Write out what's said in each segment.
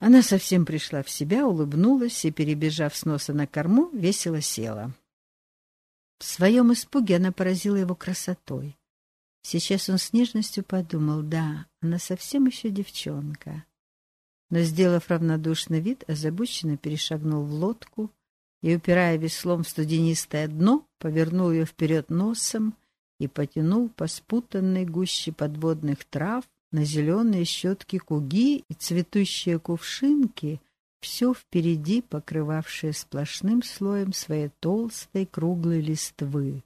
Она совсем пришла в себя, улыбнулась и, перебежав с носа на корму, весело села. В своем испуге она поразила его красотой. Сейчас он с нежностью подумал, да, она совсем еще девчонка. Но, сделав равнодушный вид, озабоченно перешагнул в лодку и, упирая веслом в студенистое дно, повернул ее вперед носом и потянул по спутанной гуще подводных трав на зеленые щетки куги и цветущие кувшинки, все впереди покрывавшие сплошным слоем своей толстой круглой листвы.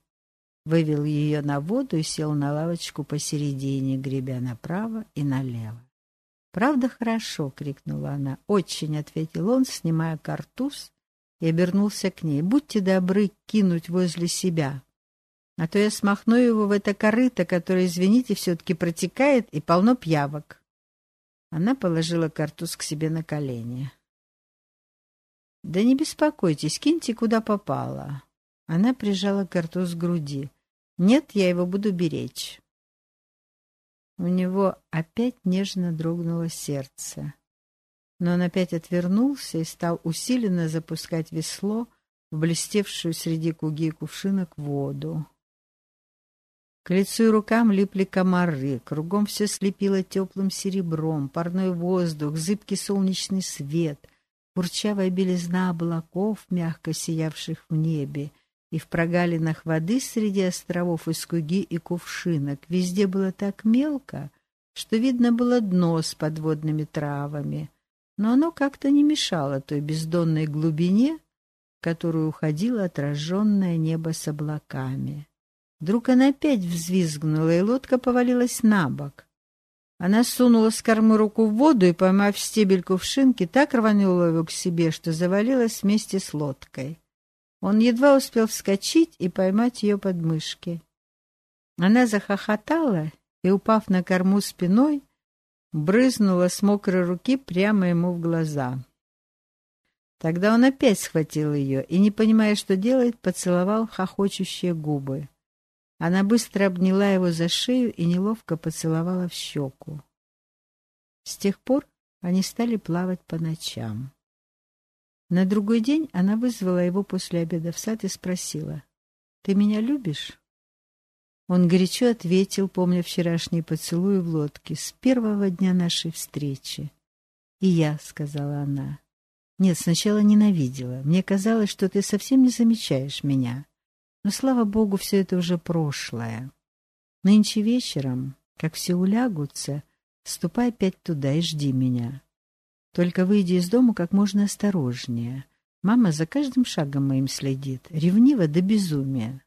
Вывел ее на воду и сел на лавочку посередине, гребя направо и налево. «Правда хорошо!» — крикнула она. «Очень!» — ответил он, снимая картуз, и обернулся к ней. «Будьте добры кинуть возле себя а то я смахну его в это корыто, которое, извините, все-таки протекает и полно пьявок. Она положила картуз к себе на колени. «Да не беспокойтесь, киньте куда попало». Она прижала картуз к груди. «Нет, я его буду беречь». У него опять нежно дрогнуло сердце. Но он опять отвернулся и стал усиленно запускать весло в блестевшую среди куги кувшинок воду. К лицу и рукам липли комары, кругом все слепило теплым серебром, парной воздух, зыбкий солнечный свет, курчавая белизна облаков, мягко сиявших в небе, и в прогалинах воды среди островов из куги и кувшинок везде было так мелко, что видно было дно с подводными травами, но оно как-то не мешало той бездонной глубине, в которую уходило отраженное небо с облаками. Вдруг она опять взвизгнула, и лодка повалилась на бок. Она сунула с кормы руку в воду и, поймав стебель кувшинки, так рванула его к себе, что завалилась вместе с лодкой. Он едва успел вскочить и поймать ее подмышки. Она захохотала и, упав на корму спиной, брызнула с мокрой руки прямо ему в глаза. Тогда он опять схватил ее и, не понимая, что делает, поцеловал хохочущие губы. Она быстро обняла его за шею и неловко поцеловала в щеку. С тех пор они стали плавать по ночам. На другой день она вызвала его после обеда в сад и спросила, «Ты меня любишь?» Он горячо ответил, помня вчерашний поцелуй в лодке, с первого дня нашей встречи. «И я», — сказала она. «Нет, сначала ненавидела. Мне казалось, что ты совсем не замечаешь меня. Но, слава богу, все это уже прошлое. Нынче вечером, как все улягутся, ступай опять туда и жди меня. Только выйди из дома как можно осторожнее. Мама за каждым шагом моим следит, ревнива до безумия.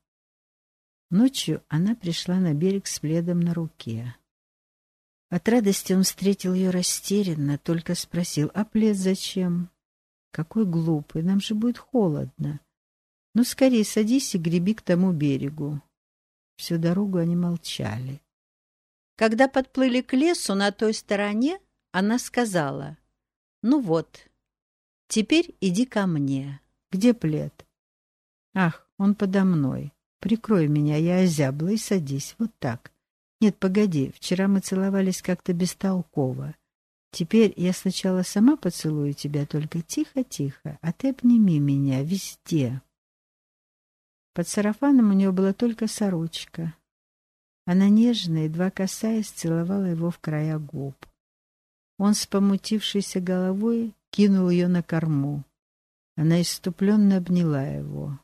Ночью она пришла на берег с пледом на руке. От радости он встретил ее растерянно, только спросил, а плед зачем? Какой глупый, нам же будет холодно. Ну, скорее садись и греби к тому берегу. Всю дорогу они молчали. Когда подплыли к лесу на той стороне, она сказала, «Ну вот, теперь иди ко мне. Где плед?» «Ах, он подо мной. Прикрой меня, я озябла, и садись, вот так. Нет, погоди, вчера мы целовались как-то бестолково. Теперь я сначала сама поцелую тебя, только тихо-тихо, а ты обними меня везде». Под сарафаном у нее была только сорочка. Она нежно, едва касаясь, целовала его в края губ. Он с помутившейся головой кинул ее на корму. Она иступленно обняла его.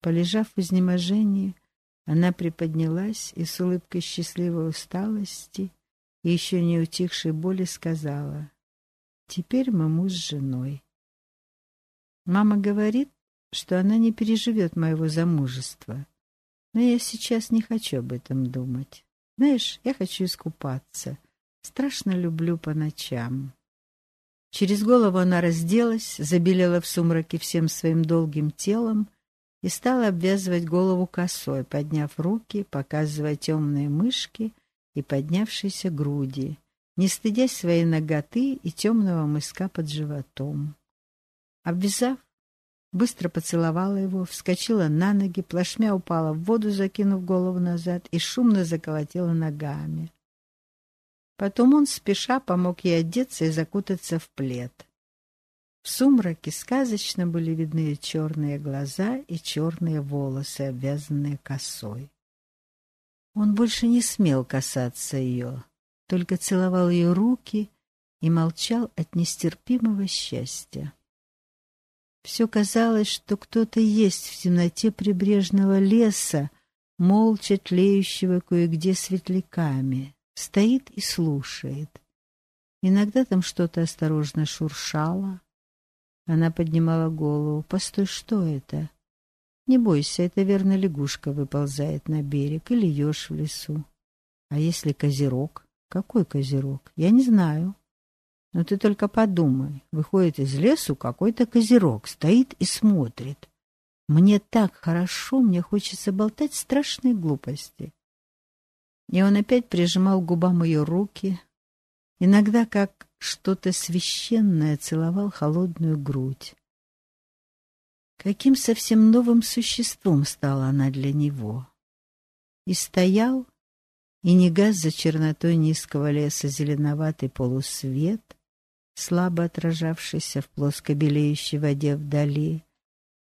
Полежав в изнеможении, она приподнялась и с улыбкой счастливой усталости и еще не утихшей боли сказала, «Теперь мы муж с женой». Мама говорит, что она не переживет моего замужества. Но я сейчас не хочу об этом думать. Знаешь, я хочу искупаться. Страшно люблю по ночам. Через голову она разделась, забелела в сумраке всем своим долгим телом и стала обвязывать голову косой, подняв руки, показывая темные мышки и поднявшиеся груди, не стыдясь своей ноготы и темного мыска под животом. Обвязав, быстро поцеловала его, вскочила на ноги, плашмя упала в воду, закинув голову назад, и шумно заколотила ногами. Потом он, спеша, помог ей одеться и закутаться в плед. В сумраке сказочно были видны черные глаза и черные волосы, обвязанные косой. Он больше не смел касаться ее, только целовал ее руки и молчал от нестерпимого счастья. Все казалось, что кто-то есть в темноте прибрежного леса, молча тлеющего кое-где светляками, стоит и слушает. Иногда там что-то осторожно шуршало, она поднимала голову. «Постой, что это?» «Не бойся, это верно лягушка выползает на берег или еж в лесу. А если козерог? Какой козерог? Я не знаю. Но ты только подумай. Выходит из лесу какой-то козерог, стоит и смотрит. Мне так хорошо, мне хочется болтать страшные глупости». И он опять прижимал к губам ее руки, иногда как что-то священное целовал холодную грудь. Каким совсем новым существом стала она для него. И стоял, и не газ за чернотой низкого леса зеленоватый полусвет, слабо отражавшийся в плоско белеющей воде вдали,